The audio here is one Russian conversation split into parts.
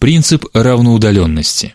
Принцип равноудаленности.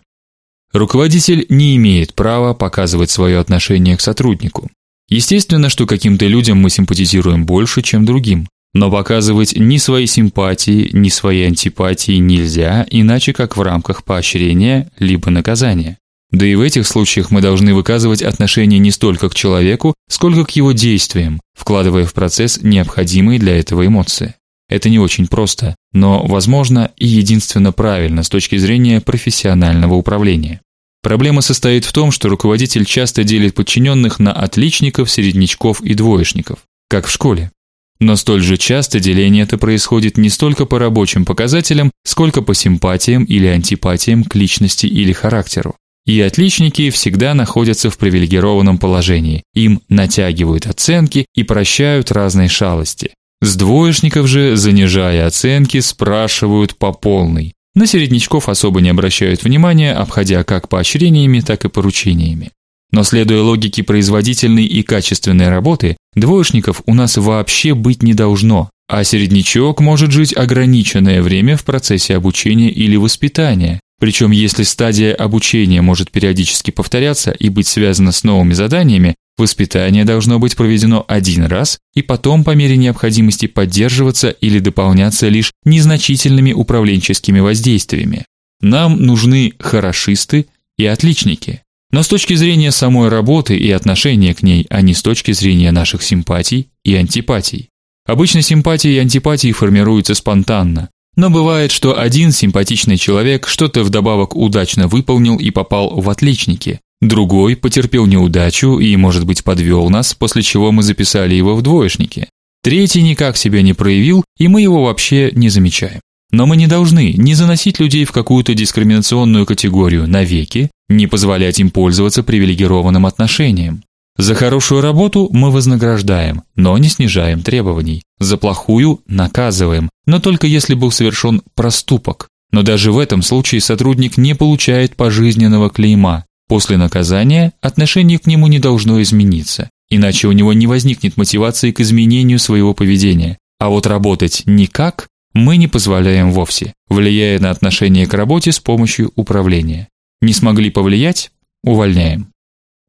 Руководитель не имеет права показывать свое отношение к сотруднику. Естественно, что каким-то людям мы симпатизируем больше, чем другим, но показывать ни свои симпатии, ни свои антипатии нельзя, иначе как в рамках поощрения либо наказания. Да и в этих случаях мы должны выказывать отношение не столько к человеку, сколько к его действиям, вкладывая в процесс необходимые для этого эмоции. Это не очень просто, но возможно и единственно правильно с точки зрения профессионального управления. Проблема состоит в том, что руководитель часто делит подчиненных на отличников, середнячков и двоечников, как в школе. Но столь же часто деление это происходит не столько по рабочим показателям, сколько по симпатиям или антипатиям к личности или характеру. И отличники всегда находятся в привилегированном положении. Им натягивают оценки и прощают разные шалости. С двоечников же, занижая оценки, спрашивают по полной. На середнячков особо не обращают внимания, обходя как поощрениями, так и поручениями. Но следуя логике производительной и качественной работы, двоечников у нас вообще быть не должно, а середнячок может жить ограниченное время в процессе обучения или воспитания. Причем, если стадия обучения может периодически повторяться и быть связана с новыми заданиями, Воспитание должно быть проведено один раз и потом по мере необходимости поддерживаться или дополняться лишь незначительными управленческими воздействиями. Нам нужны хорошисты и отличники. Но с точки зрения самой работы и отношения к ней, а не с точки зрения наших симпатий и антипатий. Обычно симпатии и антипатии формируются спонтанно, но бывает, что один симпатичный человек что-то вдобавок удачно выполнил и попал в отличники, Другой потерпел неудачу и, может быть, подвел нас, после чего мы записали его в двоечники. Третий никак себя не проявил, и мы его вообще не замечаем. Но мы не должны не заносить людей в какую-то дискриминационную категорию навеки, не позволять им пользоваться привилегированным отношением. За хорошую работу мы вознаграждаем, но не снижаем требований. За плохую наказываем, но только если был совершен проступок. Но даже в этом случае сотрудник не получает пожизненного клейма, После наказания отношение к нему не должно измениться, иначе у него не возникнет мотивации к изменению своего поведения. А вот работать никак мы не позволяем вовсе, влияя на отношение к работе с помощью управления. Не смогли повлиять увольняем.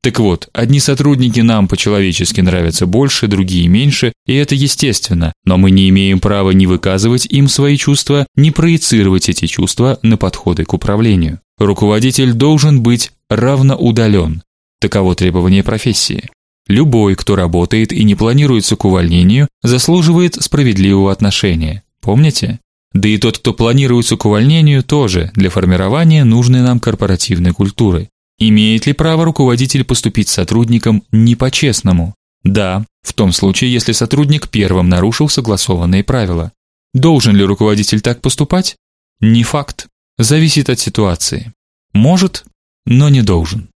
Так вот, одни сотрудники нам по-человечески нравятся больше, другие меньше, и это естественно, но мы не имеем права ни выказывать им свои чувства, ни проецировать эти чувства на подходы к управлению. Руководитель должен быть равноудален. Таково требование профессии. Любой, кто работает и не планируется к увольнению, заслуживает справедливого отношения. Помните? Да и тот, кто планируется к увольнению, тоже для формирования нужной нам корпоративной культуры. Имеет ли право руководитель поступить с сотрудником не по-честному? Да, в том случае, если сотрудник первым нарушил согласованные правила. Должен ли руководитель так поступать? Не факт. Зависит от ситуации. Может, но не должен.